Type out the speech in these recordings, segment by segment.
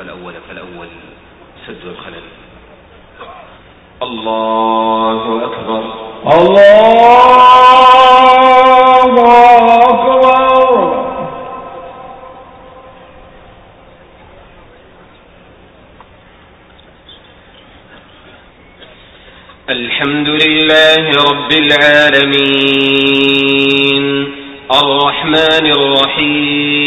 أتموا الصف الأول فالأول سدوا الخلل. الله أكبر. الله أكبر. الحمد لله رب العالمين. الرحمن الرحيم.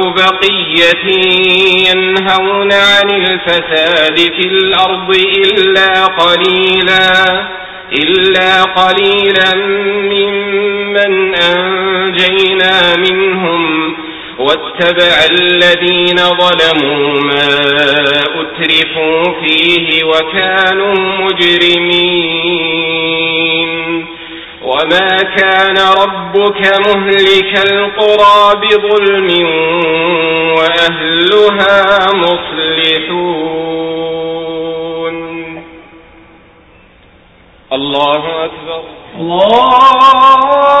بقية ينهون عن الفساد في الأرض إلا قليلا إلا قليلا ممن أنجينا منهم. واتبع الذين ظلموا ما أترفوا فيه وكانوا مجرمين. وما كان ربك مهلك القرى بظلم وأهلها مصلحون الله أكبر. الله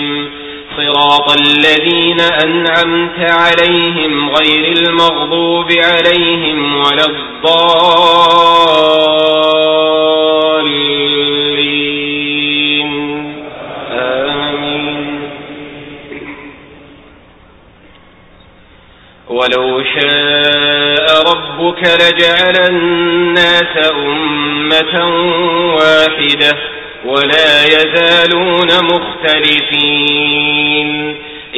صراط الذين أنعمت عليهم غير المغضوب عليهم ولا الضالين. آمين. ولو شاء ربك لجعل الناس أمة واحدة ولا يزالون مختلفين.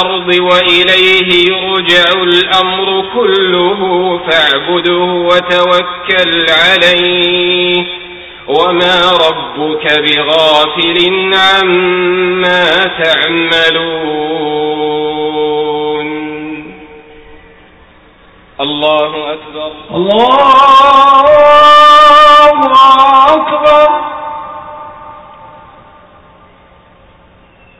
والأرض وإليه يرجع الأمر كله فاعبده وتوكل عليه. وما ربك بغافل عما تعملون. الله أكبر. الله